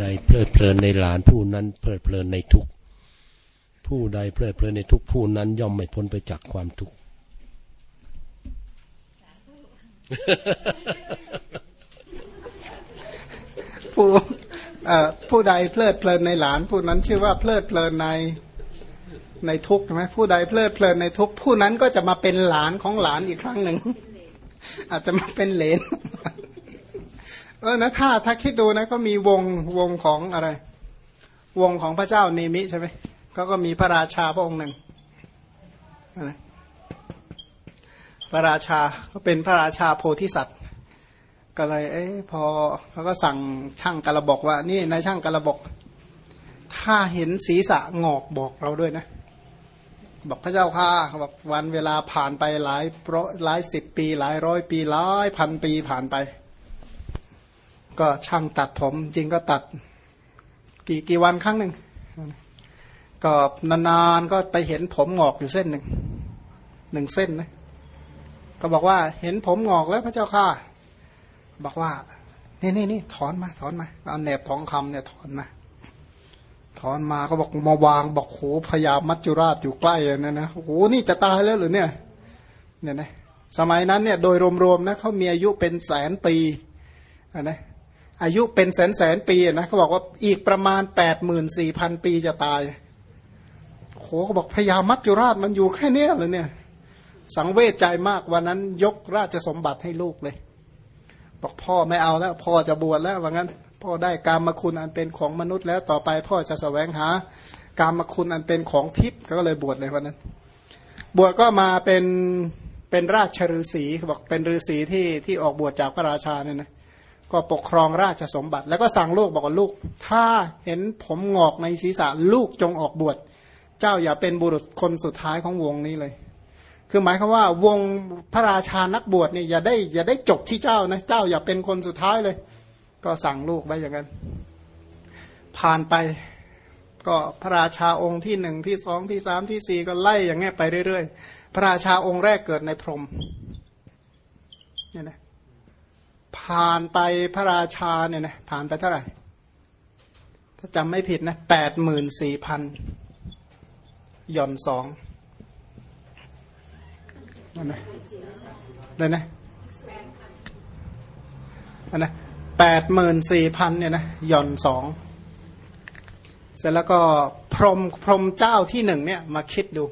ใดเพลิดเพลินในหลานผู้นั้นเพลิดเพลินในทุกผู้ใดเพลิดเพลินในทุกผู้นั้นย่อมไม่พ้นไปจากความทุกข์ผู้ผู้ใดเพลิดเพลินในหลานผู้นั้นชื่อว่าเพลิดเพลินในในทุกใช่ไหมผู้ใดเพลิดเพลินในทุกผู้นั้นก็จะมาเป็นหลานของหลานอีกครั้งหนึ่งอาจจะมาเป็นเหลน เออนะถ้าถ้าคิดดูนะ ก็มีวงวงของอะไร วงของพระเจ้าเนมิใช่ไหมเขาก็มีพระราชาพระองค์หนึ่งอะไรพระราชาก็เป็นพระราชาโพธิสัตว์ ก็เลย เอ้พอเขาก็สั่งช่างกระบอกว่า นี่นายช่างกระบอก ถ้าเห็นศีรษะงอกบอกเราด้วยนะ บอกพระเจ้าค่ะบอกวันเวลาผ่านไปหลายหลายสิบปี หลายร้อยปีหลายพันปีผ่านไป ก็ช่างตัดผมจริงก็ตัดกี่กี่วันครั้งหนึ่งก็นานๆก็ไปเห็นผมงอกอยู่เส้นหนึ่งหนึ่งเส้นนะก็บอกว่าเห็นผมงอกแล้วพระเจ้าค่ะ บอกว่านี่นี่นี่ถอนมา ถอนมาเอาแหนบทองคำเนี่ยถอนมา ถอนมาก็บอกมาวางบอกโหพยามัจจุราชอยู่ใกล้นะนะโหนี่จะตายแล้วหรือเนี่ยเนี่ยนะสมัยนั้นเนี่ยโดยรวมๆนะเขามีอายุเป็นแสนปีนะ อายุเป็นแสนแสนปีนะเขาบอกว่าอีกประมาณแปดหมื่นสี่พันปีจะตายโหเขาบอกพญามัจจุราชมันอยู่แค่นี้เลยเนี่ย สังเวชใจมากวันนั้นยกราชสมบัติให้ลูกเลย บอกพ่อไม่เอาแล้ว พ่อจะบวชแล้วว่างั้น พ่อได้การมคุณอันเป็นของมนุษย์แล้วต่อไปพ่อจะแสวงหาการมคุณอันเป็นของทิพย์ก็เลยบวชเลยวันนั้น บวชก็มาเป็นเป็นราชฤาษีบอกเป็นฤาษีที่ที่ออกบวชจากพระราชาเนี่ยนะ ก็ปกครองราชสมบัติ แล้วก็สั่งลูกบอกว่าลูก ถ้าเห็นผมงอกในศีรษะลูกจงออกบวชเจ้าอย่าเป็นบุรุษคนสุดท้ายของวงนี้เลย คือหมายความว่าวงพระราชานักบวชเนี่ยอย่าได้อย่าได้จบที่เจ้านะเจ้าอย่าเป็นคนสุดท้ายเลย ก็สั่งลูกไว้อย่างนั้น ผ่านไปก็พระราชาองค์ที่หนึ่งที่สองที่สามที่สี่ก็ไล่อย่างเงี้ยไปเรื่อยๆ พระราชาองค์แรกเกิดในพรหม ผ่านไปพระราชาเนี่ยนะผ่านไปเท่าไหร่ ถ้าจำไม่ผิดนะแปดหมื่นสี่พันย่อนสองนั่นนะนั่นนะนั่นนะแปดหมื่นสี่พันเนี่ยนะหย่อนสองเสร็จแล้วก็พรมพรมเจ้าที่หนึ่งเนี่ยมาคิดดู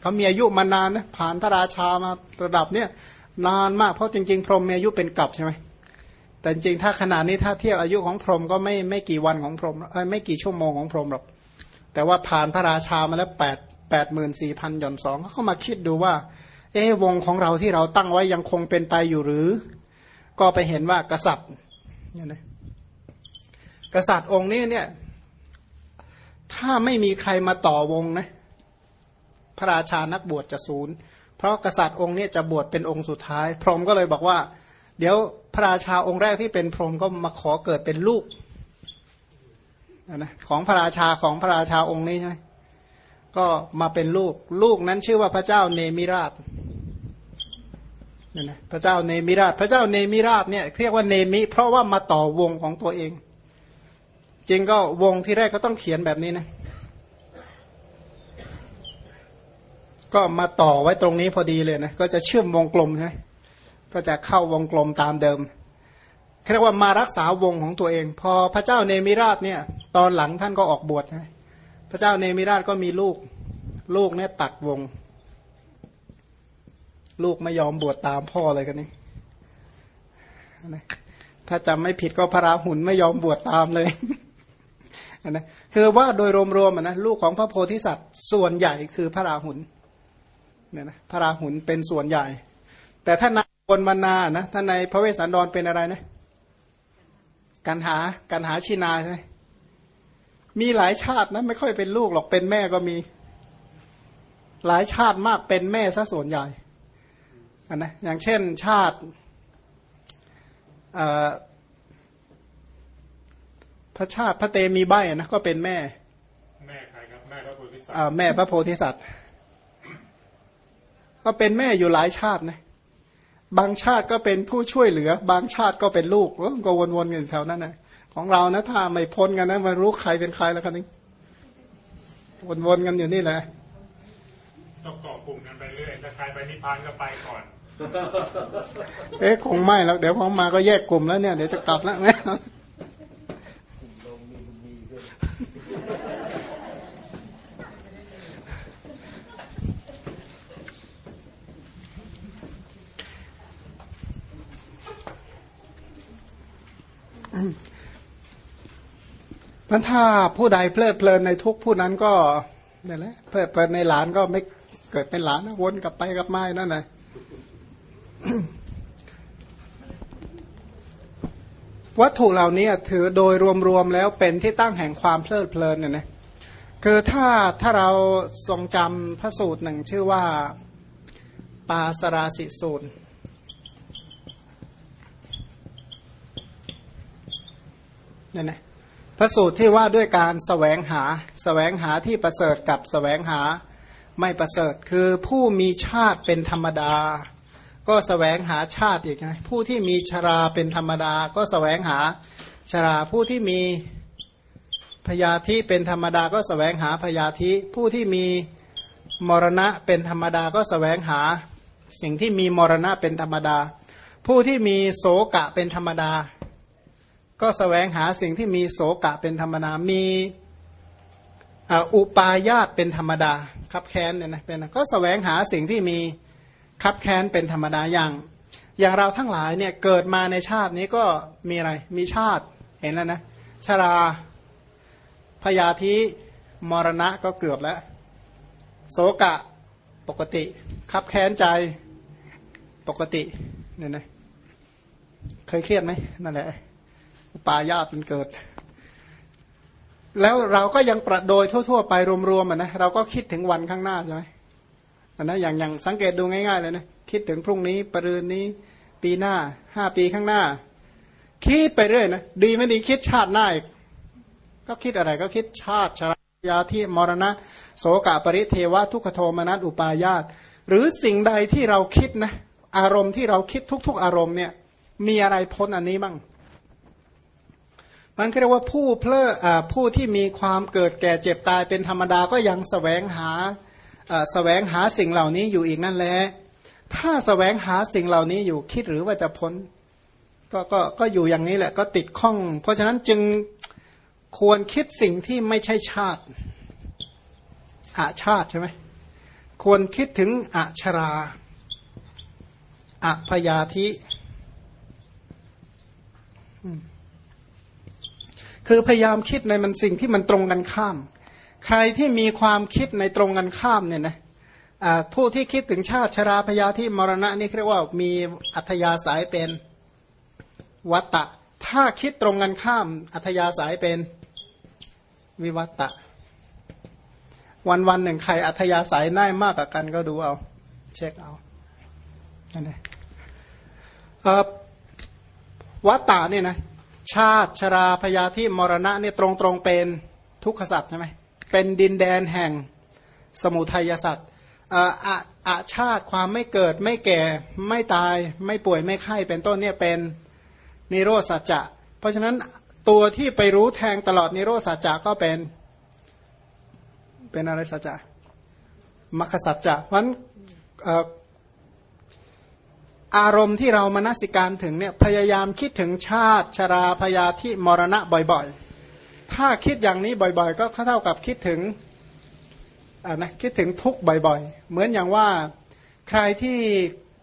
เขามีอายุมานานนะผ่านพระราชามาระดับเนี่ยนานมากเพราะจริง ๆ พรหมมีอายุเป็นกลับใช่ไหม แต่จริงถ้าขนาดนี้ถ้าเทียบอายุของพรหมก็ไม่ไม่กี่วันของพรหมไม่กี่ชั่วโมงของพรหมหรอกแต่ว่าผ่านพระราชามาแล้วแปดแปดหมื่นสี่พันหย่อนสองเขามาคิดดูว่า เอวงของเราที่เราตั้งไว้ยังคงเป็นไปอยู่หรือ ก็ไปเห็นว่ากษัตริย์เนี่ยนะกษัตริย์องค์นี้เนี่ยถ้าไม่มีใครมาต่อวงนะพระราชานักบวชจะศูนย์ เพราะกษัตริย์องค์นี้จะบวชเป็นองค์สุดท้าย พรหมก็เลยบอกว่า เดี๋ยว พระราชาองค์แรกที่เป็นพรหมก็มาขอเกิดเป็นลูกนะของพระราชาของพระราชาองค์นี้ใช่ไหมก็มาเป็นลูก ลูกนั้นชื่อว่าพระเจ้าเนมิราชนี่นะพระเจ้าเนมิราช พระเจ้าเนมิราชเนี่ยเรียกว่าเนมิ เพราะว่ามาต่อวงของตัวเอง จริงก็วงที่แรกก็ต้องเขียนแบบนี้นะ ก็มาต่อไว้ตรงนี้พอดีเลยนะ ก็จะเชื่อมวงกลมใช่ไหม ก็จะเข้าวงกลมตามเดิมเรียกว่ามารักษาวงของตัวเอง พอพระเจ้าเนมิราชเนี่ย ตอนหลังท่านก็ออกบวชใช่ไหมพระเจ้าเนมิราชก็มีลูก ลูกเนี่ยตัดวง ลูกไม่ยอมบวชตามพ่อเลยกันนี่ถ้าจำไม่ผิดก็พระราหุลไม่ยอมบวชตามเลยนะคือว่าโดยรวมๆนะลูกของพระโพธิสัตว์ส่วนใหญ่คือพระราหุลเนี่ยนะพระราหุลเป็นส่วนใหญ่ แต่ถ้านา ยบนมานานะถ้าในพระเวสสันดรเป็นอะไรนะการหาการหาชินาใช่ไหมมีหลายชาตินะ ไม่ค่อยเป็นลูกหรอกเป็นแม่ก็มี หลายชาติมากเป็นแม่ซะส่วนใหญ่นนะอย่างเช่นชาติพระชาติพระเตมีใบนะก็เป็นแม่ แม่ใครครับแม่พระโพธิสัตว์แม่พระโพธิสัตว์ ก็เป็นแม่อยู่หลายชาตินะ บางชาติก็เป็นผู้ช่วยเหลือ บางชาติก็เป็นลูกก็วนๆกันแถวนั้นนะของเรานะถ้าไม่พ้นกันนะมารู้ใครเป็นใครแล้วกันนี่วนๆกันอยู่นี่แหละต้องเกาะกลุ่มกันไปเรื่อยถ้าใครไปนิพพานก็ไปก่อน เอ๊ะคงไม่แล้ว เดี๋ยวพอมาก็แยกกลุ่มแล้วเนี่ย เดี๋ยวจะกลับแล้วนะ มันถ้าผู้ใดเพลิดเพลินในทุกผู้นั้นก็นี่แหละเพลิดเพลินในหลานก็ไม่เกิดเป็นหลานวนกลับไปกลับมาอยู่นั่นแหละวัตถุเหล่านี้ถือโดยรวมๆแล้วเป็นที่ตั้งแห่งความเพลิดเพลินเนี่ยนะคือถ้าถ้าเราทรงจำพระสูตรหนึ่งชื่อว่าปาสราสิสูตรเนี่ยนะ พระสูตรที่ว่าด้วยการสแสวงหาสแสวงหาที่ประเสริฐกับสแสวงหาไม่ประเสริฐคือผู้มีชาติเป็นธรรมดา ก็สแสวงหาชาติอีกไงผู้ที่มีชราเป็นธรรมดา ก็สแสวงหาชราผู้ที่มีพยาธิเป็นธรรมดาก็สแสวงหาพยาธิผู้ที่มีมรณะเป็นธรรมดาก็สแสวงหาสิ่งที่มีมรณะเป็นธรรมดา ผู้ที่มีโสกะเป็นธรรมดา ก็สแสวงหาสิ่งที่มีโสกะเป็นธรรมดา มีอุปายาตเป็นธรรมดาคับแค้นเนี่ยนะเป็นก็สแสวงหาสิ่งที่มีคับแค้นเป็นธรรมดาอย่าง อย่างเราทั้งหลายเนี่ยเกิดมาในชาตินี้ก็มีอะไร มีชาติเห็นแล้วนะชราพยาธิมรณะก็เกือบแล้วโสกะปกติคับแค้นใจปกติเนี่ยนะเคยเครียดไหมนั่นแหละ ปายาตมันเกิด แล้วเราก็ยังประโดยทั่ว ๆ ไปรวมๆนะเราก็คิดถึงวันข้างหน้าใช่ไหมอันนะอย่างอย่างสังเกตดูง่ายๆเลยนะคิดถึงพรุ่งนี้ปรืนนี้ปีหน้าห้าปีข้างหน้า คิดไปเรื่อยนะดีไม่ดีคิดชาติหน้าอีกก็คิดอะไรก็คิดชาติชรายาที่มรณะ โสกะปริเทวะทุกขโทมนัสอุปายาตหรือสิ่งใดที่เราคิดนะอารมณ์ที่เราคิดทุก ๆ อารมณ์เนี่ยมีอะไรพ้นอันนี้บ้าง มันเรียกว่าผู้เพลอผู้ที่มีความเกิดแก่เจ็บตายเป็นธรรมดาก็ยังสแสวงหาสแสวงหาสิ่งเหล่านี้อยู่อีกนั่นแหละถ้าสแสวงหาสิ่งเหล่านี้อยู่คิดหรือว่าจะพ้นก็ก็ก็อยู่อย่างนี้แหละก็ติดข้อง เพราะฉะนั้นจึงควรคิดสิ่งที่ไม่ใช่ชาติอาชาติใช่ไหมควรคิดถึงอัชราอัพยาธิ คือพยายามคิดในมันสิ่งที่มันตรงกันข้าม ใครที่มีความคิดในตรงกันข้ามเนี่ยนะผู้ที่คิดถึงชาติชราพยาธิมรณะนี่เรียกว่ามีอัธยาศัยเป็นวัตตะ ถ้าคิดตรงกันข้าม อัธยาศัยเป็นวิวัตตะ วันวันหนึ่งใครอัธยาศัยน่ายมากกว่ากันก็ดูเอา เช็คเอาอันนี้วัตตะเนี่ยนะ ชาติชราพยาธิมรณะเนี่ยตรงตรงเป็นทุกขสัตว์ใช่ไหมเป็นดินแดนแห่งสมุทัยสัตว์อาอาชาติความไม่เกิดไม่แก่ไม่ตายไม่ป่วยไม่ไข้เป็นต้นเนี่ยเป็นนิโรสัจจะ เพราะฉะนั้นตัวที่ไปรู้แทงตลอดนิโรสัจจะก็เป็น เป็นอะไรสัจจะมรรคสัจจะเพราะฉะนั้น อารมณ์ที่เรามนสิการถึงเนี่ยพยายามคิดถึงชาติชราพยาธิมรณะบ่อยๆ ถ้าคิดอย่างนี้บ่อยๆ ก็เท่ากับคิดถึงอ่านะคิดถึงทุกบ่อยๆ เหมือนอย่างว่าใครที่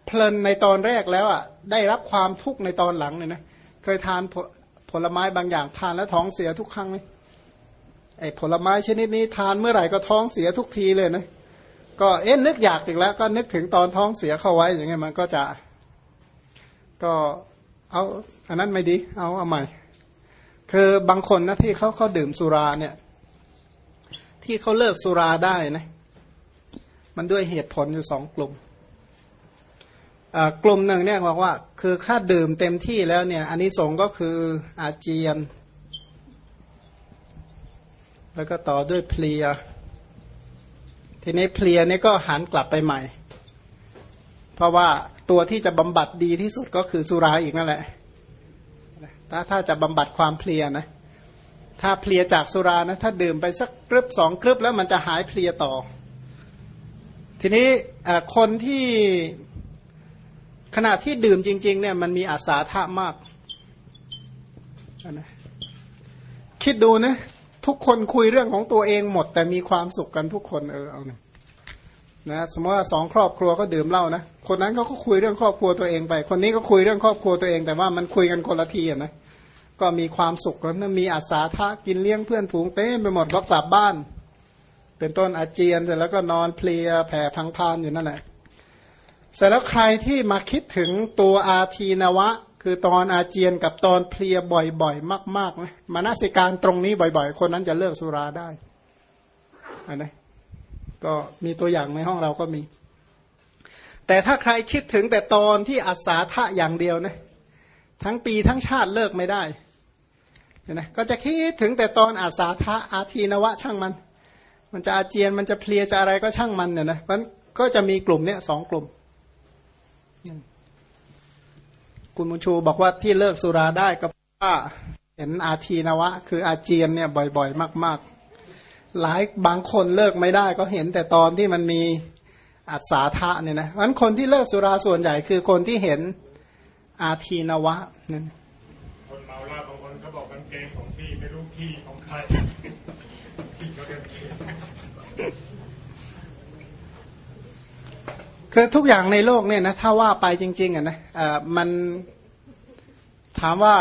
เพลินในตอนแรกแล้วอะได้รับความทุกข์ในตอนหลังเนี่ยนะเคยทานผลไม้บางอย่างทานแล้วท้องเสียทุกครั้งไหมไอ้ผลไม้ชนิดนี้ทานเมื่อไหร่ก็ท้องเสียทุกทีเลยนะก็เอ๊ะนึกอยากอีกแล้ว ก็นึกถึงตอนท้องเสียเข้าไว้อย่างเงี้ยมันก็จะ ก็เอาอันนั้นไม่ดี เอาเอาใหม่ คือบางคนนะที่เขาเขาดื่มสุราเนี่ย ที่เขาเลิกสุราได้นะมันด้วยเหตุผลอยู่สองกลุ่มกลุ่มหนึ่งเนี่ยบอกว่า คือค่าดื่มเต็มที่แล้วเนี่ยอันนี้สงก็คืออาเจียน แล้วก็ต่อด้วยเพลีย ทีนี้เพลียนี่ก็หันกลับไปใหม่ เพราะว่า ตัวที่จะบำบัดดีที่สุดก็คือสุราอีกนั่นแหละถ้าถ้าจะบำบัดความเพลียนะถ้าเพลียจากสุรานะถ้าดื่มไปสักกรึบสองกรึบแล้วมันจะหายเพลียต่อ ทีนี้คนที่ขณะที่ดื่มจริง ๆ เนี่ยมันมีอาสาทะมากนะคิดดูนะทุกคนคุยเรื่องของตัวเองหมด แต่มีความสุขกันทุกคนเออเอาหนึ่ง นะสมมติว่าสองครอบครัวก็ดื่มเหล้านะคนนั้นเขาก็คุยเรื่องครอบครัวตัวเองไป คนนี้ก็คุยเรื่องครอบครัวตัวเอง แต่ว่ามันคุยกันคนละทีนะก็มีความสุขแล้วนะมีอาสาทะกินเลี้ยงเพื่อนฝูงเต้ไปหมดก็กลับบ้าน เป็นต้นอาเจียนเสร็จแล้วก็นอนเพลียแผ่พังพานอยู่นั่นแหละเสร็จแล้วใครที่มาคิดถึงตัวอาทีนวะ คือตอนอาเจียนกับตอนเพลียบ่อยๆมากๆนะมานาสิการตรงนี้บ่อย ๆ คนนั้นจะเลิกสุราได้อันนี้ ก็มีตัวอย่างในห้องเราก็มี แต่ถ้าใครคิดถึงแต่ตอนที่อาสาทะอย่างเดียวนะทั้งปีทั้งชาติเลิกไม่ได้นะก็จะคิดถึงแต่ตอนอาสาทะอาทีนวะช่างมัน มันจะอาเจียนมันจะเพลียจะอะไรก็ช่างมันเนี่ยนะมันก็จะมีกลุ่มเนี้ยสองกลุ่ม คุณมุชูบอกว่าที่เลิกสุราได้ก็เพราะว่าเห็นอาทีนวะ คืออาเจียนเนี่ยบ่อย ๆ มาก ๆ หลายบางคนเลิกไม่ได้ก็เห็นแต่ตอนที่มันมีอัศาทะเนี่ยนะเพราะคนที่เลิกสุราส่วนใหญ่คือคนที่เห็นอาทีนวะนั่นคนเมาเหล้าบางคนเขาบอกกางเกงของพี่ไม่รู้พี่ของใครพี่ก็เดินคือทุกอย่างในโลกเนี่ยนะถ้าว่าไปจริง ๆอะนะอ่ามันถามว่า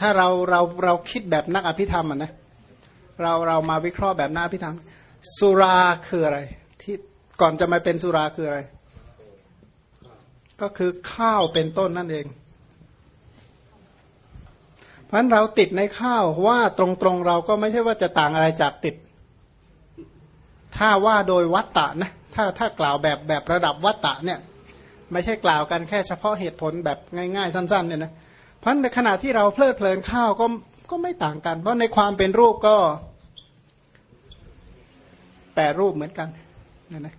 ถ้าเราเราเราคิดแบบนักอภิธรรมอะนะเราเรามาวิเคราะห์แบบนักอภิธรรม สุราคืออะไร ที่ก่อนจะมาเป็นสุราคืออะไร ก็คือข้าวเป็นต้นนั่นเอง เพราะฉะนั้นเราติดในข้าวว่าตรงๆเราก็ไม่ใช่ว่าจะต่างอะไรจากติด ถ้าว่าโดยวัตตะนะถ้าถ้ากล่าวแบบแบบระดับวัตตะเนี่ย ไม่ใช่กล่าวกันแค่เฉพาะเหตุผลแบบง่าย ๆ สั้น ๆ เนี่ยนะ พราะในขณะที่เราเพลิดเพลินข้าวก็ก็ไม่ต่างกัน เพราะในความเป็นรูปก็แปรรูปเหมือนกันเนี่ยนะ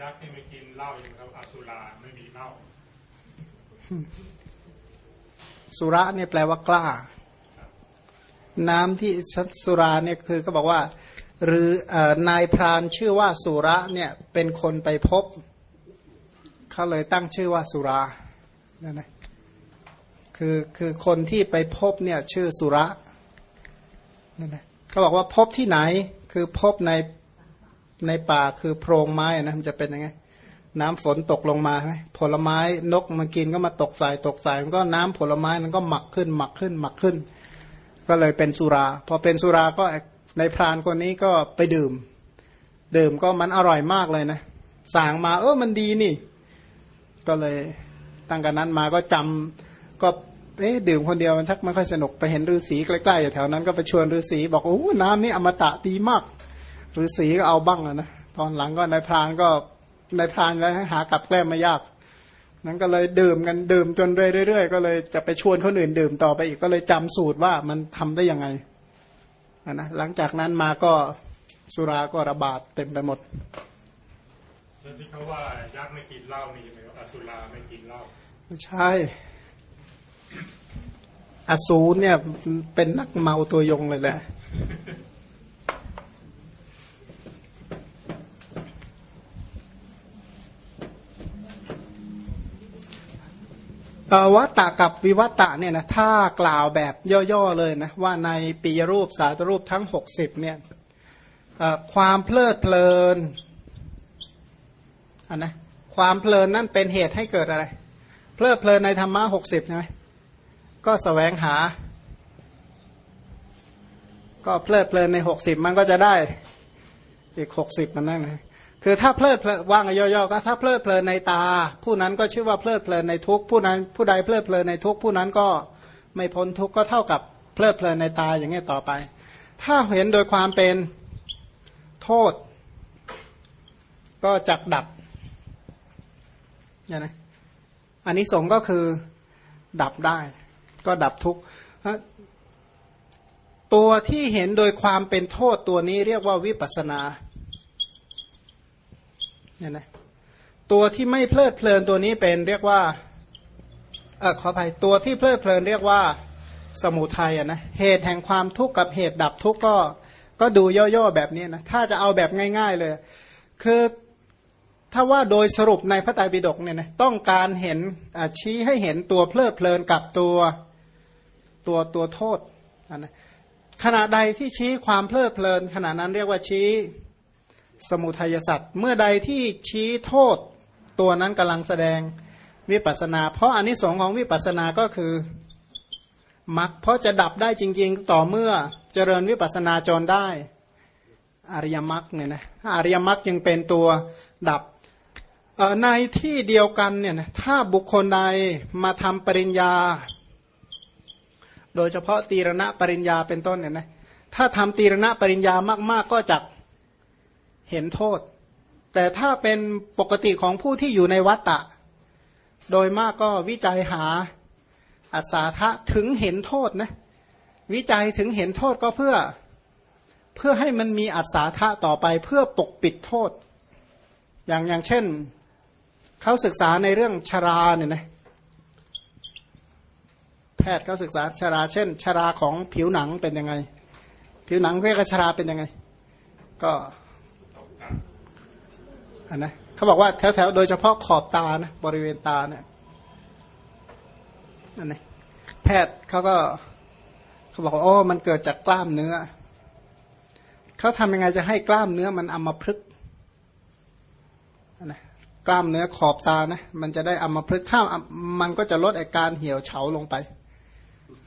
ยักษ์ที่ไม่กินเหล้าอย่างครับอสุราไม่มีเหล้าสุระเนี่ยแปลว่ากล้า น้ำที่สุราเนี่ยคือก็บอกว่า หรือนายพรานชื่อว่าสุระเนี่ยเป็นคนไปพบเขาเลยตั้งชื่อว่าสุรานั่นนะ คือคือคนที่ไปพบเนี่ยชื่อสุระนั่นะเขาบอกว่าพบที่ไหน คือพบในในป่าคือโพรงไม้นะมันจะเป็นยังไง น้ำฝนตกลงมาไหมผลไม้นกมันกินก็มาตกใส่ตกใส่มันก็น้ำผลไม้มันก็หมักขึ้น หมักขึ้น หมักขึ้น ก็เลยเป็นสุรา พอเป็นสุราก็ในพรานคนนี้ก็ไปดื่ม ดื่มก็มันอร่อยมากเลยนะสางมา เออมันดีนี่ ก็เลยตั้งกันนั้นมาก็จำ ก็เอ๊ดื่มคนเดียวมันชักไม่ค่อยสนุกไปเห็นฤาษีใกล้ๆอยู่แถวนั้นก็ไปชวนฤาษีบอกโอ้น้ำนี่อมตะดีมากฤาษีก็เอาบ้างนะตอนหลังก็นายพรานก็นายพรานแล้วหากับแกล้มไม่ยาก นั้นก็เลยดื่มกันดื่มจนเรื่อยๆก็เลยจะไปชวนคนอื่นดื่มต่อไปอีกก็เลยจำสูตรว่ามันทำได้ยังไงนะหลังจากนั้นมาก็สุราก็ระบาดเต็มไปหมดแล้วที่เขาว่ายักษ์ไม่กินเหล้านี่ไหมอสุราไม่กินเหล้าไม่ใช่ อสูรเนี่ยเป็นนักเมาตัวยงเลยแหละวัตตะกับวิวัตตะเนี่ยนะถ้ากล่าวแบบย่อๆเลยนะว่าในปีรูปสาตรูปทั้งหกสิบเนี่ยความเพลิดเพลินอันนะความเพลินนั่นเป็นเหตุให้เกิดอะไร เพลิดเพลินในธรรมะหกสิบใช่ไหม ก็สแสวงหา ก็เพลิดเพลินในหกสิบมันก็จะได้อีกหกสิบมันนั่นนะคือถ้าเพลิดเพลินว่างย่อๆก็ถ้าเพลิดเพลินในตา ผู้นั้นก็ชื่อว่าเพลิดเพลินในทุกผู้นั้น ผู้ใดเพลิดเพลินในทุกผู้นั้นก็ไม่พ้นทุกก็เท่ากับเพลิดเพลินในตาอย่างนี้ต่อไป ถ้าเห็นโดยความเป็นโทษ ก็จักดับอย่างนะอันนี้สงก็คือดับได้ ก็ดับทุกตัวที่เห็นโดยความเป็นโทษตัวนี้เรียกว่าวิปัสนาเนี่ยนะตัวที่ไม่เพลิดเพลินตัวนี้เป็นเรียกว่าเออขออภัยตัวที่เพลิดเพลินเรียกว่าสมุทัยอะนะเหตุแห่งความทุกข์กับเหตุดับทุกข์ก็ก็ดูย่อๆแบบนี้นะถ้าจะเอาแบบง่าย ๆเลย คือถ้าว่าโดยสรุปในพระไตรปิฎกเนี่ยนะต้องการเห็นชี้ให้เห็นตัวเพลิดเพลินกับตัว ตัวตัวโทษนะขณะใดที่ชี้ความเพลิดเพลิน ขณะนั้นเรียกว่าชี้สมุทัยสัตว์เมื่อใดที่ชี้โทษ ตัวนั้นกำลังแสดงวิปัสนา เพราะอันนี้สองของวิปัสนาก็คือมรรคเพราะจะดับได้จริง ๆ ต่อเมื่อเจริญวิปัสนาจรได้อริยมรรคเนี่ยนะอริยมรรคยังเป็นตัวดับในที่เดียวกันเนี่ยนะถ้าบุคคลใดมาทำปริญญา โดยเฉพาะตีรณะปริญญาเป็นต้นเนี่ยนะถ้าทำตีรณะปริญญามาก ๆ ก็จะเห็นโทษ แต่ถ้าเป็นปกติของผู้ที่อยู่ในวัตตะ โดยมากก็วิจัยหาอัศาทะถึงเห็นโทษนะวิจัยถึงเห็นโทษก็เพื่อเพื่อให้มันมีอัศาทะต่อไปเพื่อปกปิดโทษ อย่างอย่างเช่นเขาศึกษาในเรื่องชราเนี่ยนะ พทย์เขาศึกษาชรา เช่น ชราของผิวหนังเป็นยังไง ผิวหนังเรียกชราเป็นยังไง ก็อันนะเขาบอกว่าแถวๆโดยเฉพาะขอบตานะบริเวณตาเนี่ยอันนี้แพทย์เขาก็เขาบอกว่าโอ้มันเกิดจากกล้ามเนื้อเขาทำยังไงจะให้กล้ามเนื้อมันอมาพลึกนะกล้ามเนื้อขอบตานะมันจะได้อามาพลึกถ้ามันก็จะลดอาการเหี่ยวเฉาลงไป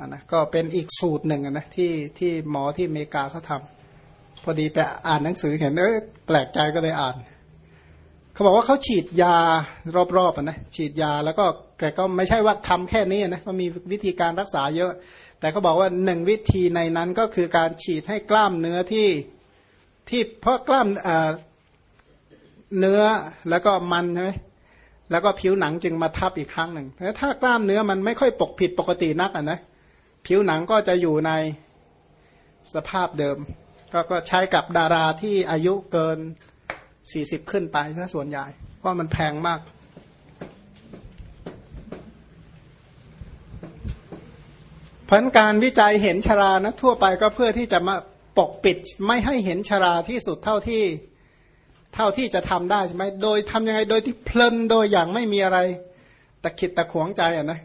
นะก็เป็นอีกสูตรหนึ่งนะที่ที่หมอที่อเมริกาเขาทำพอดีไปอ่านหนังสือเห็นเออแปลกใจก็เลยอ่านเขาบอกว่าเขาฉีดยารอบๆนะฉีดยาแล้วก็แต่ก็ไม่ใช่ว่าทำแค่นี้นะมันมีวิธีการรักษาเยอะ แต่เขาบอกว่าหนึ่งวิธีในนั้นก็คือการฉีดให้กล้ามเนื้อที่ที่เพราะกล้ามเนื้อแล้วก็มันใช่ไหมแล้วก็ผิวหนังจึงมาทับอีกครั้งหนึ่งแต่ถ้ากล้ามเนื้อมันไม่ค่อยปกผิดปกตินักอะนะ ผิวหนังก็จะอยู่ในสภาพเดิม ก็ก็ใช้กับดาราที่อายุเกินสี่สิบขึ้นไปถ้าส่วนใหญ่ เพราะมันแพงมากพันการวิจัยเห็นชรานะทั่วไปก็เพื่อที่จะมาปกปิดไม่ให้เห็นชราที่สุดเท่าที่เท่าที่จะทำได้ใช่ไหมโดยทำยังไงโดยที่เพลินโดยอย่างไม่มีอะไรตะขิดตะขวงใจอะนะ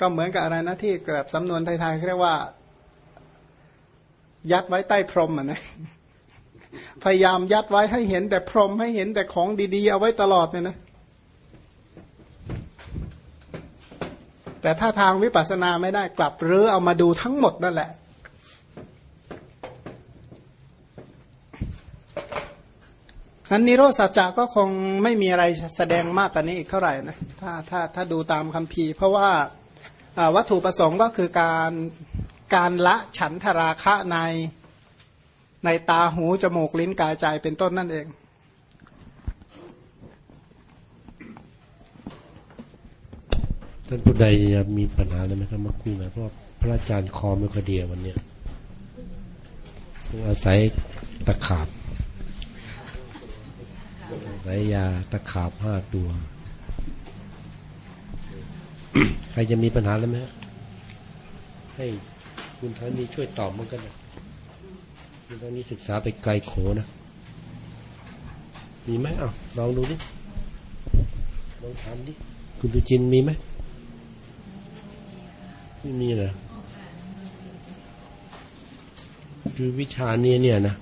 ก็เหมือนกับอะไรนะที่แบบสำนวนไทยๆเรียกว่า ยัดไว้ใต้พรมอะนะพยายามยัดไว้ให้เห็นแต่พรมให้เห็นแต่ของดีๆ เอาไว้ตลอดเนี่ยนะแต่ถ้าทางวิปัสสนาไม่ได้กลับหรือเอามาดูทั้งหมดนั่นแหละอันนิโรธสัจจะก็คงไม่มีอะไรแสดงมากกว่านี้อีกเท่าไหร่นะ ถ้าถ้าถ้าดูตามคำพีเพราะว่า วัตถุประสงค์ก็คือการการละฉันทราคะในในตาหู จมูก ลิ้นกายใจเป็นต้นนั่นเอง ท่านผู้ใดมีปัญหาอะไรไหมครับมาคุยหน่อยเพราะพระอาจารย์คอไม่ค่อยดีวันเนี้ยอาศัยตะขาบอาศัยยาตะขาบห้าตัว ใครจะมีปัญหาแล้วไหมให้คุณท่านนี้ช่วยตอบมันกันนะคุณท่านนี้ศึกษาไปไกลโขนะ มีไหมอะลองดูดิลองถามดิ คุณตุจินมีไหมไม่มีเลยคือวิชานี้เนี่ยนะ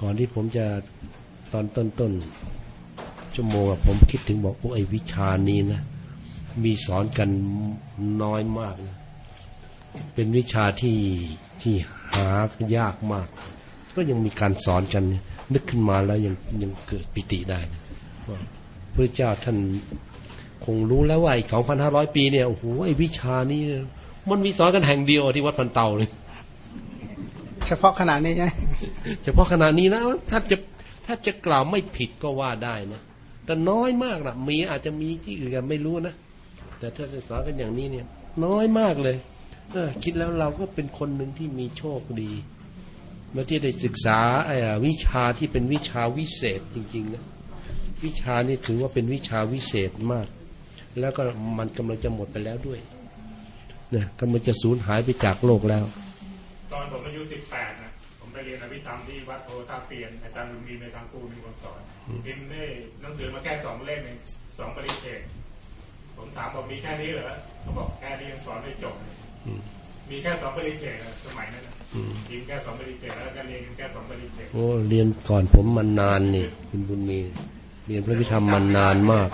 ก่อนที่ผมจะตอนต้นต้นชั่วโมงผมคิดถึงบอกโอ้ไอวิชานี้นะ มีสอนกันน้อยมากนะเป็นวิชาที่ที่หายากมาก ก็ยังมีการสอนกัน นึกขึ้นมาแล้วยังยังเกิดปิติได้นะว่าพระเจ้าท่านคงรู้แล้วว่าอีกสองพันห้าร้อยปีเนี่ยโอ้โหไอ้วิชานี้มันมีสอนกันแห่งเดียวที่วัดพันเตาเลย เฉพาะขนาดนี้ใช่เฉพาะขนาดนี้นะถ้าจะถ้าจะกล่าวไม่ผิดก็ว่าได้นะแต่น้อยมากนะมีอาจจะมีที่อื่นไม่รู้นะ แต่ถ้าจะสอนกันอย่างนี้เนี่ย น้อยมากเลยเออคิดแล้วเราก็เป็นคนหนึ่งที่มีโชคดี เมื่อที่ได้ศึกษาไอ้วิชาที่เป็นวิชาวิเศษจริงๆนะวิชานี่ถือว่าเป็นวิชาวิเศษมาก แล้วก็มันกำลังจะหมดไปแล้วด้วยเนี่ยกำลังจะสูญหายไปจากโลกแล้ว ตอนผมอายุสิบแปดนะผมไปเรียนอภิธรรมที่วัดโพธาเปียนอาจารย์ลุงมีในทางครูมีคนสอนพิมพ์ได้หนังสือมาแค่สองเล่มเองสองปริเทศ ผมถามบอกมีแค่นี้เหรอเขาบอกแค่นี้ยังสอนไม่จบอืมมีแค่สองปริเทศนะสมัยนั้นนะอืมพิมพ์แค่สองปริเทศแล้วก็เรียนแค่สองปริเทศโอ้เรียนก่อนผมมันนานนี่คุณบุญมีเรียนพระพิธรรมมันนานมาก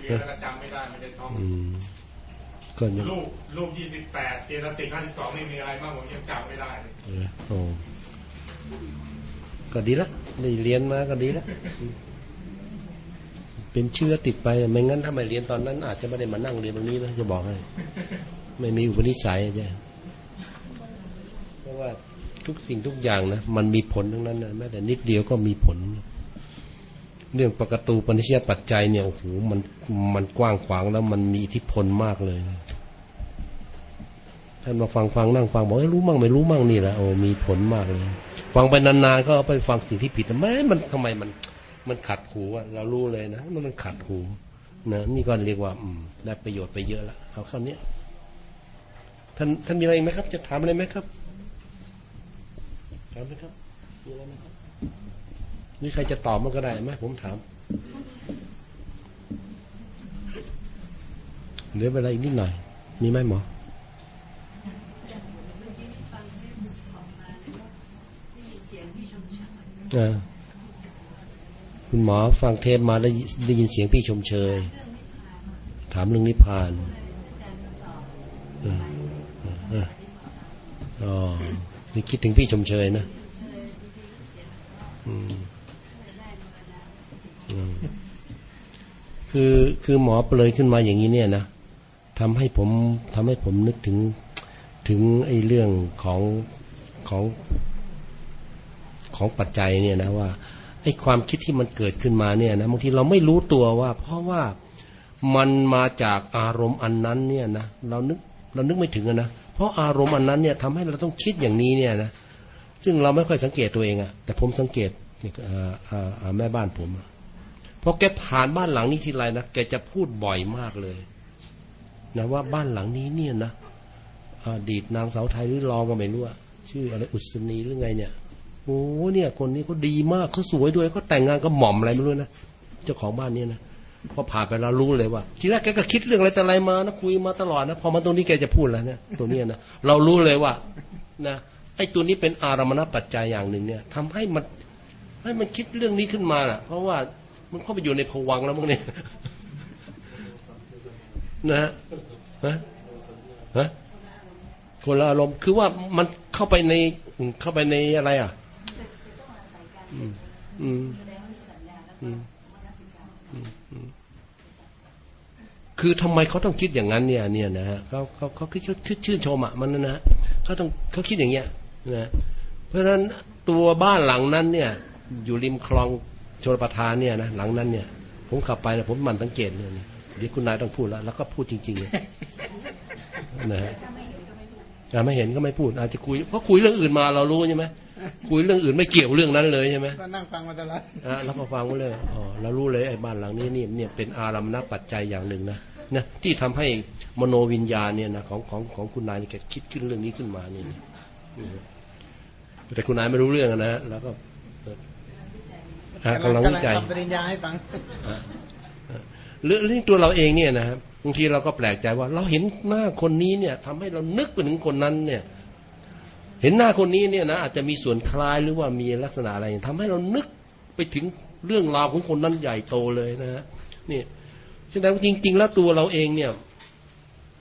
เรียนแล้วก็จำไม่ได้ไม่ได้ท่องอืมก็ยังลูกลูกยี่สิบแปดเจตสิกห้าสิบสองนี่มีอะไรบ้างผมยังจำไม่ได้เลยเออโอ้ก็ดีละได้เรียนมาก็ดีละอืม เป็นเชื้อติดไป ไม่งั้นถ้าไม่เรียนตอนนั้น อาจจะไม่ได้มานั่งเรียนตรงนี้นะจะบอกให้ ไม่มีอุปนิสัยใช่เพราะว่าทุกสิ่งทุกอย่างนะมันมีผลทั้งนั้นนะแม้แต่นิดเดียวก็มีผล เรื่องประกตูปนิชยปัจจัยเนี่ยโอ้โหมันมันกว้างขวางแล้วมันมีอิทธิพลมากเลยท่านมาฟังฟังนั่งฟังบอกให้รู้มั่งไม่รู้มั่งนี่แหละโอ้มีผลมากเลย ฟังไปนานๆก็ไปฟังสิ่งที่ผิดแม่มันทำไมมัน มันขัดหูอะเรารู้เลยนะมันมันขัดหูนะนี่ก็เรียกว่าอืมได้ประโยชน์ไปเยอะแล้วเอาคำนี้ท่านท่านมีอะไรอีกไหมครับ จะถามอะไรไหมครับถามไหมครับมีอะไรไหมครับนี่ใครจะตอบมันก็ได้ไหมผมถามเหลือเวลาอีกนิดหน่อย มีไหมหมออ่า คุณหมอฟังเทปมาแล้วได้ยินเสียงพี่ชมเชย ถามเรื่องนิพพานออเอออ๋อคิดถึงพี่ชมเชยนะคือคือหมอเปลยขึ้นมาอย่างนี้เนี่ยนะทำให้ผมทำให้ผมนึกถึงถึงไอ้เรื่องของของของปัจจัยเนี่ยนะว่า ไอ้ความคิดที่มันเกิดขึ้นมาเนี่ยนะบางทีเราไม่รู้ตัวว่า เพราะว่ามันมาจากอารมณ์อันนั้นเนี่ยนะเรานึกเรานึกไม่ถึงนะเพราะอารมณ์อันนั้นเนี่ยทำให้เราต้องคิดอย่างนี้เนี่ยนะซึ่งเราไม่ค่อยสังเกตตัวเองอะแต่ผมสังเกตเออแม่บ้านผมเพราะแกผ่านบ้านหลังนี้ทีไรนะแกจะพูดบ่อยมากเลย นะว่าบ้านหลังนี้เนี่ยนะอดีตนางสาวไทยหรือรองก็ไม่รู้อะชื่ออะไรอุศนีหรือไงเนี่ย โอ้เนี่ย คนนี้เขาดีมากเขาสวยด้วยเขาแต่งงานกับหม่อมอะไรไม่รู้นะเจ้าของบ้านเนี่ยนะพอผ่านไปเรารู้เลยว่า ทีแรกแกก็คิดเรื่องอะไรแต่อะไรมานะคุยมาตลอดนะพอมาตรงนี้แกจะพูดแล้วเนี่ยตัวเนี้ยนะเรารู้เลยว่านะไอ้ตัวนี้เป็นอารมณปัจจัยอย่างหนึ่งเนี่ยทำให้มันให้มันคิดเรื่องนี้ขึ้นมาน่ะ เพราะว่ามันเข้าไปอยู่ในภวังแล้วมั้งเนี่ยนะฮะฮะฮะคนละอารมณ์คือว่ามันเข้าไปในเข้าไปในอะไรอะ อืมอืมอืมคือทำไมเขาต้องคิดอย่างนั้นเนี่ย เนี่ยนะฮะเขาเขาเขาคิดคิดชื่นชมอะมันนะฮะเขาต้องเขาคิดอย่างเงี้ยนะเพราะฉะนั้นตัวบ้านหลังนั้นเนี่ย อยู่ริมคลองชลประทานเนี่ยนะหลังนั้นเนี่ย ผมขับไปนะผมมันสังเกตเลยเนี่ยเดี๋ยวคุณนายต้องพูดแล้ว แล้วก็พูดจริง ๆ เลยนะฮะอะไม่เห็นก็ไม่พูดอาจจะคุยเพราะคุยเรื่องอื่นมาเรารู้ใช่ไหม คุยเรื่องอื่นไม่เกี่ยวเรื่องนั้นเลยใช่ไหมก็นั่งฟังมาตลอดอะแล้วพอฟังไว้เลยอ๋อเรารู้เลยไอ้บ้านหลังนี้นี่เนี่ยเป็นอารามณปัจจัยอย่างหนึ่งนะนะที่ทำให้มโนวิญญาณเนี่ยนะของของของคุณนายนี่แกคิดขึ้นเรื่องนี้ขึ้นมานี่นะอืมแต่คุณนายไม่รู้เรื่องอะนะแล้วก็อะกำลังวิจัยทำปริญญาให้ฟังหรือเรื่องตัวเราเองเนี่ยนะครับบางทีเราก็แปลกใจว่า เราเห็นหน้าคนนี้เนี่ยทำให้เรานึกไปถึงคนนั้นเนี่ยเห็นหน้าคนนี้เนี่ยนะอาจจะมีส่วนคล้ายหรือว่ามีลักษณะอะไรทำให้เรานึกไปถึงเรื่องราวของคนนั้นใหญ่โตเลยนะฮะนี่แสดงว่าจริง ๆ แล้วตัวเราเองเนี่ย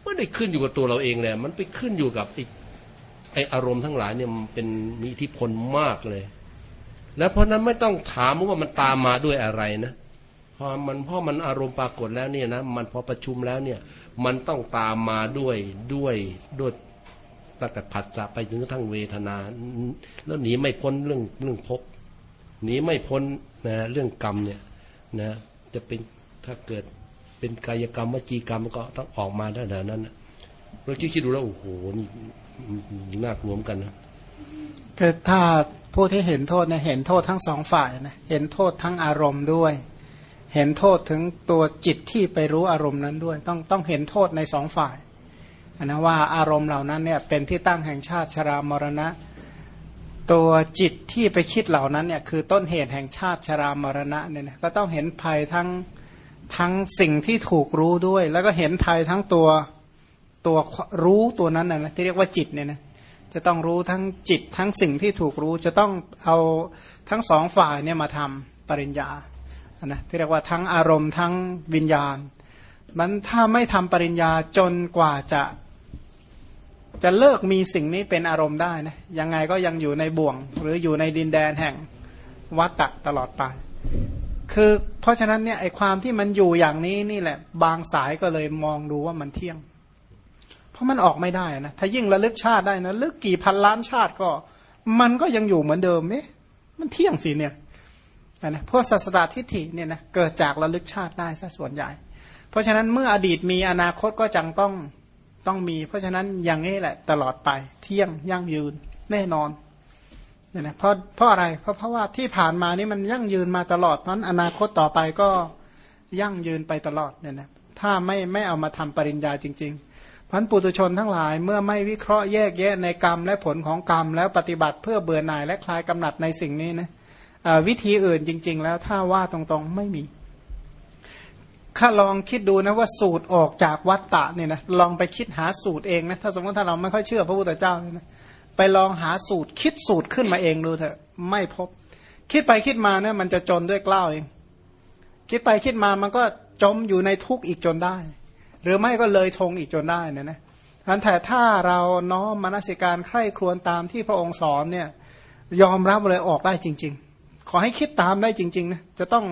ไม่ได้ขึ้นอยู่กับตัวเราเองเลยมันไปขึ้นอยู่กับไอ้ไออารมณ์ทั้งหลายเนี่ยมันเป็นมีอิทธิพลมากเลย แล้วเพราะนั้นไม่ต้องถามว่ามันตามมาด้วยอะไรนะพอมันพอมันอารมณ์ปรากฏแล้วเนี่ยนะมันพอประชุมแล้วเนี่ย มันต้องตามมาด้วยด้วยด้วย ตั้งแต่ผัสสะไปถึงกระทั่งเวทนา แล้วหนีไม่พ้นเรื่องเรื่องภพหนีไม่พ้นนะเรื่องกรรมเนี่ยนะจะเป็นถ้าเกิดเป็นกายกรรมวจีกรรมก็ต้องออกมาได้แบบนั้นเราคิดคิดดูแล้วโอ้โหนี่น่ากลัวเหมือนกันนะคือถ้าผู้ที่เห็นโทษเนี่ยเห็นโทษทั้งสองฝ่ายนะเห็นโทษทั้งอารมณ์ด้วย เห็นโทษถึงตัวจิตที่ไปรู้อารมณ์นั้นด้วย ต้องต้องเห็นโทษในสองฝ่าย นะว่าอารมณ์เหล่านั้นเนี่ยเป็นที่ตั้งแห่งชาติชรามรณะ ตัวจิตที่ไปคิดเหล่านั้นเนี่ยคือต้นเหตุแห่งชาติชรามรณะเนี่ยนะก็ต้องเห็นภัยทั้งทั้งสิ่งที่ถูกรู้ด้วย แล้วก็เห็นภัยทั้งตัวตัวรู้ตัวนั้นนะที่เรียกว่าจิตเนี่ยนะจะต้องรู้ทั้งจิตทั้งสิ่งที่ถูกรู้จะต้องเอาทั้งสองฝ่ายเนี่ยมาทำปริญญานะที่เรียกว่าทั้งอารมณ์ทั้งวิญญาณ มันถ้าไม่ทำปริญญาจนกว่าจะ จะเลิกมีสิ่งนี้เป็นอารมณ์ได้นะยังไงก็ยังอยู่ในบ่วง หรืออยู่ในดินแดนแห่งวัตตะตลอดไป คือเพราะฉะนั้นเนี่ยไอความที่มันอยู่อย่างนี้นี่แหละ บางสายก็เลยมองดูว่ามันเที่ยง เพราะมันออกไม่ได้นะถ้ายิ่งระลึกชาติได้นะลึกกี่พันล้านชาติก็ มันก็ยังอยู่เหมือนเดิมเนี่ยมันเที่ยงสิเนี่ยนะพวกศาสตาทิฏฐิเนี่ยนะเกิดจากระลึกชาติได้ซะส่วนใหญ่ เพราะฉะนั้นเมื่ออดีตมีอนาคตก็จังต้อง ต้องมี เพราะฉะนั้นอย่างนี้แหละ ตลอดไปเที่ยงยั่งยืนแน่นอนเนี่ยนะเพราะเพราะอะไรเพราะเพราะว่าที่ผ่านมานี่มันยั่งยืนมาตลอดเพราะอนาคตต่อไปก็ยั่งยืนไปตลอดเนี่ยนะถ้าไม่ไม่เอามาทำปริญญาจริงๆพันปุตุชนทั้งหลายเมื่อไม่วิเคราะห์แยกแยะในกรรมและผลของกรรม แล้วปฏิบัติเพื่อเบื่อหน่ายและคลายกำหนัดในสิ่งนี้นะวิธีอื่นจริง ๆ แล้วถ้าว่าตรงๆไม่มี ข้าลองคิดดูนะว่าสูตรออกจากวัตตะเนี่ยนะลองไปคิดหาสูตรเองนะถ้าสมมติถ้าเราไม่ค่อยเชื่อพระพุทธเจ้าเนี่นะไปลองหาสูตรคิดสูตรขึ้นมาเองดูเถอะไม่พบ คิดไปคิดมาเนี่ยมันจะจนด้วยกล้าวเอง คิดไปคิดมามันก็จมอยู่ในทุกข์อีกจนได้ หรือไม่ก็เลยทงอีกจนได้นะนะอันแต่ถ้าเราน้อมมนสิการใคร่ครวญตามที่พระองค์สอนเนี่ยยอมรับเลยออกได้จริง ๆ ขอให้คิดตามได้จริงๆนะจะต้อง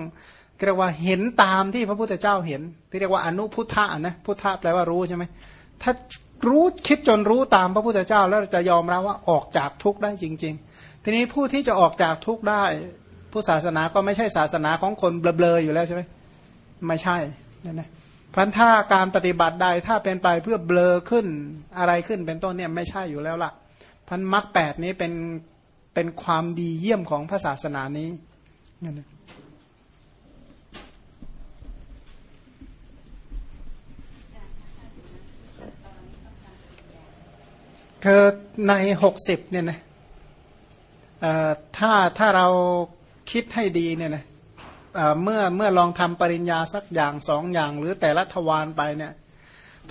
เรียกว่าเห็นตามที่พระพุทธเจ้าเห็น ที่เรียกว่าอนุพุทธะนะพุทธะแปลว่ารู้ใช่ไหมถ้ารู้คิดจนรู้ตามพระพุทธเจ้าแล้วจะยอมรับว่าออกจากทุกข์ได้จริง ๆ ทีนี้ผู้ที่จะออกจากทุกข์ได้ ผู้ศาสนาก็ไม่ใช่ศาสนาของคนเบลอๆอยู่แล้วใช่ไหมไม่ใช่นั่นนะพันธะการปฏิบัติใดถ้าเป็นไปเพื่อเบลอขึ้นอะไรขึ้นเป็นต้นเนี่ยไม่ใช่อยู่แล้วล่ะ พันมรรคแปดนี้เป็นเป็นความดีเยี่ยมของพระศาสนานี้นั่นนะ คือในหกสิบเนี่ยนะถ้าถ้าเราคิดให้ดีเนี่ยนะเมื่อเมื่อลองทำปริญญาสักอย่างสองอย่าง หรือแต่ละทวารไปเนี่ย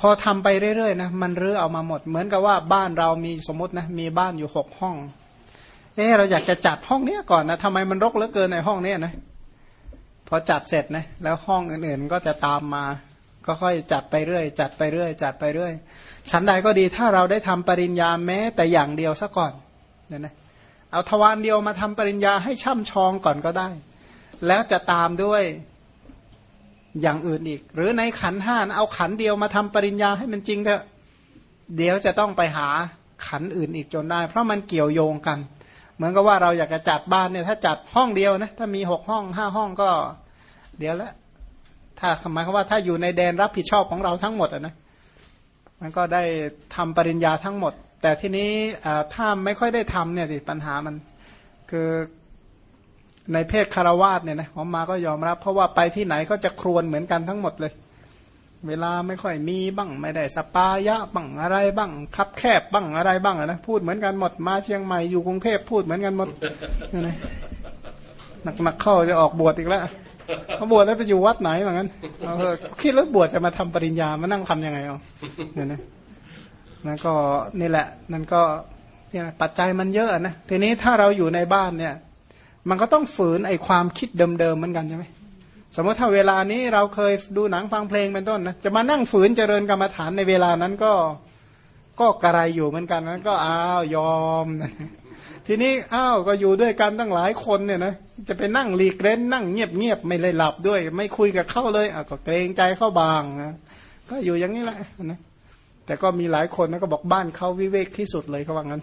พอทำไปเรื่อยๆนะมันรื้อเอามาหมด เหมือนกับว่าบ้านเรามีสมมตินะมีบ้านอยู่หกห้องเออเราอยากจะจัดห้องเนี้ยก่อนนะทำไมมันรกเหลือเกินในห้องเนี้ยนะพอจัดเสร็จนะแล้วห้องอื่นๆก็จะตามมา ก็ค่อยจัดไปเรื่อย จัดไปเรื่อย จัดไปเรื่อย ชั้นใดก็ดีถ้าเราได้ทำปริญญาแม้แต่อย่างเดียวซะก่อนเนี่ยนะเอาทวารเดียวมาทำปริญญาให้ช่ำชองก่อนก็ได้ แล้วจะตามด้วยอย่างอื่นอีก หรือในขันห้าเอาขันเดียวมาทำปริญญาให้มันจริงเถอะเดี๋ยวจะต้องไปหาขันอื่นอีกจนได้ เพราะมันเกี่ยวโยงกัน เหมือนกับว่าเราอยากจะจัดบ้านเนี่ยถ้าจัดห้องเดียวนะถ้ามีหกห้องห้าห้องก็ เดี๋ยวละถ้าหมายความว่าถ้าอยู่ในแดนรับผิดชอบของเราทั้งหมดนะ มันก็ได้ทำปริญญาทั้งหมด แต่ทีนี้ถ้าไม่ค่อยได้ทำเนี่ยสิปัญหามันคือในเพศคารวาสเนี่ยนะผมมาก็ยอมรับ เพราะว่าไปที่ไหนก็จะครวนเหมือนกันทั้งหมดเลย เวลาไม่ค่อยมีบ้างไม่ได้สปายะบ้างอะไรบ้างคับแคบบ้างอะไรบ้างนะพูดเหมือนกันหมดมาเชียงใหม่อยู่กรุงเทพพูดเหมือนกันหมดนะหนักๆเข้าจะออกบวชอีกแล้ว เขาบวชแล้วไปอยู่วัดไหนเหมือนกันเราคิดแล้วบวชจะมาทำปริญญามานั่งทํำยังไงเอาเนี่ยนะนั่นก็นี่แหละนั่นก็เนี่ยปัจจัยมันเยอะนะทีนี้ถ้าเราอยู่ในบ้านเนี่ย มันก็ต้องฝืนไอความคิดเดิมๆเหมือนกันใช่ไหมสมมติถ้าเวลานี้เราเคยดูหนังฟังเพลงเป็นต้นนะจะมานั่งฝืนเจริญกรรมฐานในเวลานั้นก็ก็กระไรอยู่เหมือนกันนั้นก็อ้าวยอม ทีนี้อ้าวก็อยู่ด้วยกันตั้งหลายคนเนี่ยนะจะไปนั่งหลีกเล่นนั่งเงียบเงียบไม่เลยหลับด้วย ไม่คุยกับเขาเลยอะก็เกรงใจเข้าบางนะก็อยู่อย่างนี้แหละนะแต่ก็มีหลายคนนะก็บอกบ้านเขาวิเวกที่สุดเลยเขาว่างั้น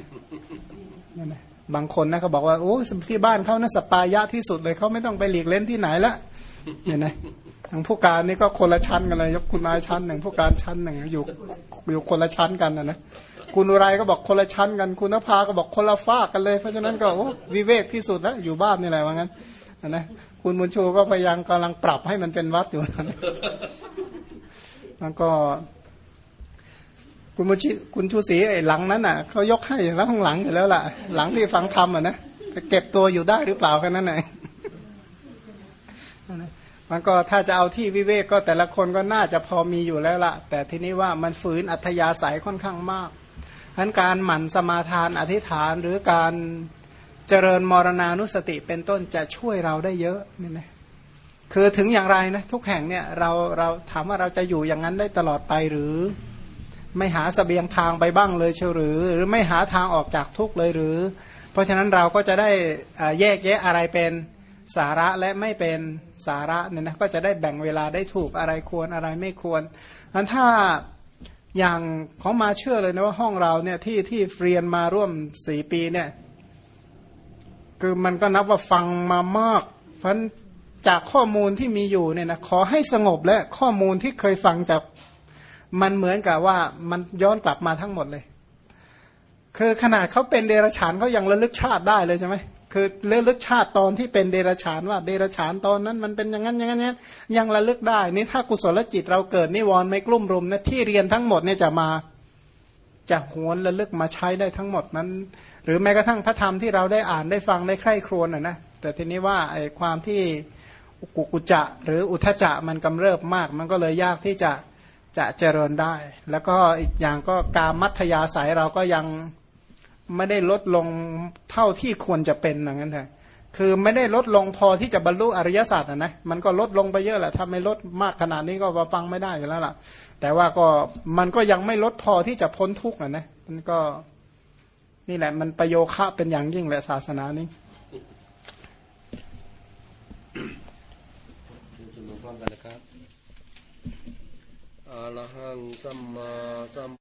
นั่นนะบางคนนะเขาบอกว่าโอ้ที่บ้านเขานะสปายะที่สุดเลยเขาไม่ต้องไปหลีกเล่นที่ไหนละเนี่ยนะทางผู้การนี่ก็คนละชั้นกันเลยยกคุณนายชั้นหนึ่งผู้การชั้นหนึ่งอยู่อยู่คนละชั้นกันนะนะ คุณอุไรก็บอกคนละชั้นกัน คุณนภาก็บอกคนละฟากกันเลย เพราะฉะนั้นก็วิเวกที่สุดแล้วอยู่บ้านนี่แหละว่างั้นนะคุณบุญชูก็พยายามกำลังปรับให้มันเป็นวัดอยู่นะมันก็ คุณบุญชิคุณชูศรีไอ้หลังนั้นอะเขายกให้แล้วข้างหลังอยู่แล้วล่ะ หลังที่ฟังธรรมอะนะเก็บตัวอยู่ได้หรือเปล่าแค่นั้นเองนะมันก็ถ้าจะเอาที่วิเวกก็แต่ละคนก็น่าจะพอมีอยู่แล้วล่ะ แต่ทีนี้ว่ามันฝืนอัธยาศัยค่อนข้างมากั้นการหมั่นสมาทานอธิษฐานหรือการเจริญมรณานุสติเป็นต้นจะช่วยเราได้เยอะนี่นะคือถึงอย่างไรนะทุกแห่งเนี่ยเราเราถามว่าเราจะอยู่อย่างนั้นได้ตลอดไปหรือ ไม่หาสเสบียงทางไปบ้างเลยเชียวหรือ หรือไม่หาทางออกจากทุกเลยหรือ เพราะฉะนั้นเราก็จะได้แยกแยะอะไรเป็นสาระและไม่เป็นสาระเนี่ยนะก็จะได้แบ่งเวลาได้ถูกอะไรควรอะไรไม่ควรอันถ้า อย่างของมาเชื่อเลยนะว่าห้องเราเนี่ยที่ที่เรียนมาร่วมสี่ปีเนี่ย คือมันก็นับว่าฟังมามาก เพราะจากข้อมูลที่มีอยู่เนี่ยนะขอให้สงบและข้อมูลที่เคยฟังจากมันเหมือนกับว่ามันย้อนกลับมาทั้งหมดเลย คือขนาดเขาเป็นเดรัจฉานเขายังระลึกชาติได้เลยใช่ไหม คือระลึกชาติตอนที่เป็นเดรฉานว่า เดรฉานตอนนั้นมันเป็นอย่างนั้นอย่างนั้นยังระลึกได้ นี่ถ้ากุศลจิตเราเกิดนิวรณ์ไม่กลุ่มรุมนะที่เรียนทั้งหมดเนี่ยจะมาจะหวนระลึกมาใช้ได้ทั้งหมดนั้น หรือแม้กระทั่งพระธรรมที่เราได้อ่านได้ฟังได้ใคร่ครวญนะนะแต่ทีนี้ว่าไอ้ความที่กุกุจะ หรืออุทจจะมันกำเริบมาก มันก็เลยยากที่จะจะเจริญได้ แล้วก็อีกอย่างก็การมัธยาศัยเราก็ยัง ไม่ได้ลดลงเท่าที่ควรจะเป็นอย่างนั้นเถอะคือไม่ได้ลดลงพอที่จะบรรลุอริยสัจนะนะมันก็ลดลงไปเยอะแหละถ้าไม่ลดมากขนาดนี้ก็ฟังไม่ได้อยู่แล้วล่ะ แต่ว่าก็มันก็ยังไม่ลดพอที่จะพ้นทุกข์นะนะมันก็นี่แหละ มันประโยคะเป็นอย่างยิ่งแหละศาสนานี้จะมาฟังกันนะครับอรหังสัมมาสัม